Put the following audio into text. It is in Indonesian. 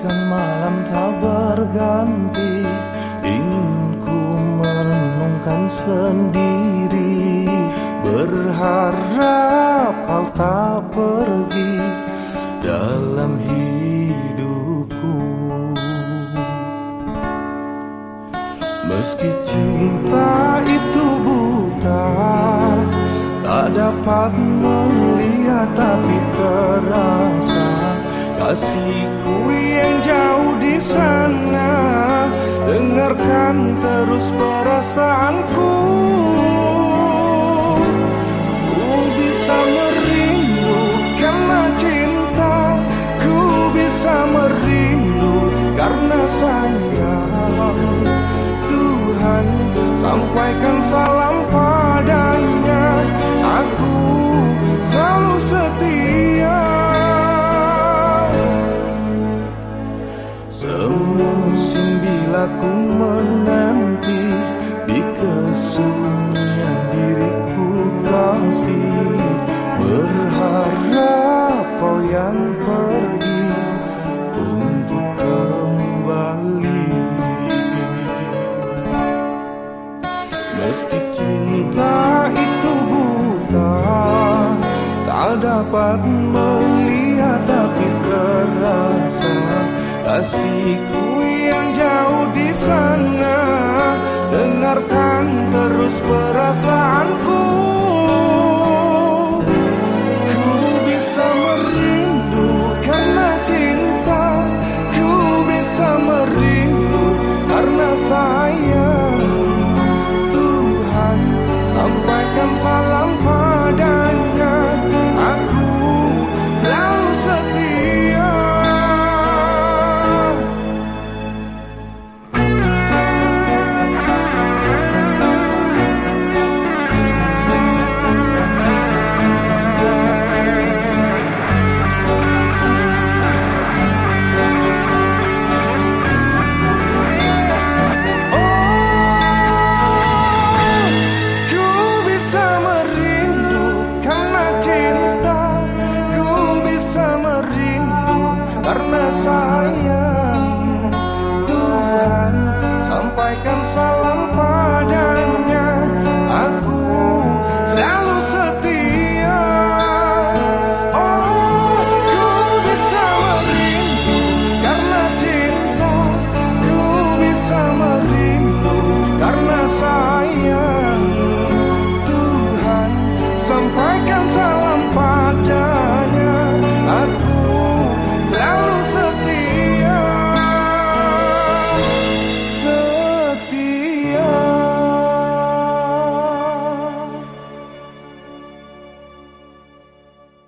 Bagaikan malam tak berganti Ingin ku merenungkan sendiri. Berharap kau tak pergi Dalam hidupku. Meski cinta itu buta Tak dapat melihat tapi terasa Kasihku yang jauh di sana. Dengarkan terus perasaanku. Ku bisa merindu karena cinta. Ku bisa merindu karena sayang. Tuhan sampaikan salam padanya Semusim bila ku menanti Di kesunyian diriku kasih. Berharap kau yang pergi Untuk kembali. Meski cinta itu buta Tak dapat melihat tapi terasa Kasihku yang jauh di sana Dengarkan terus perasaanku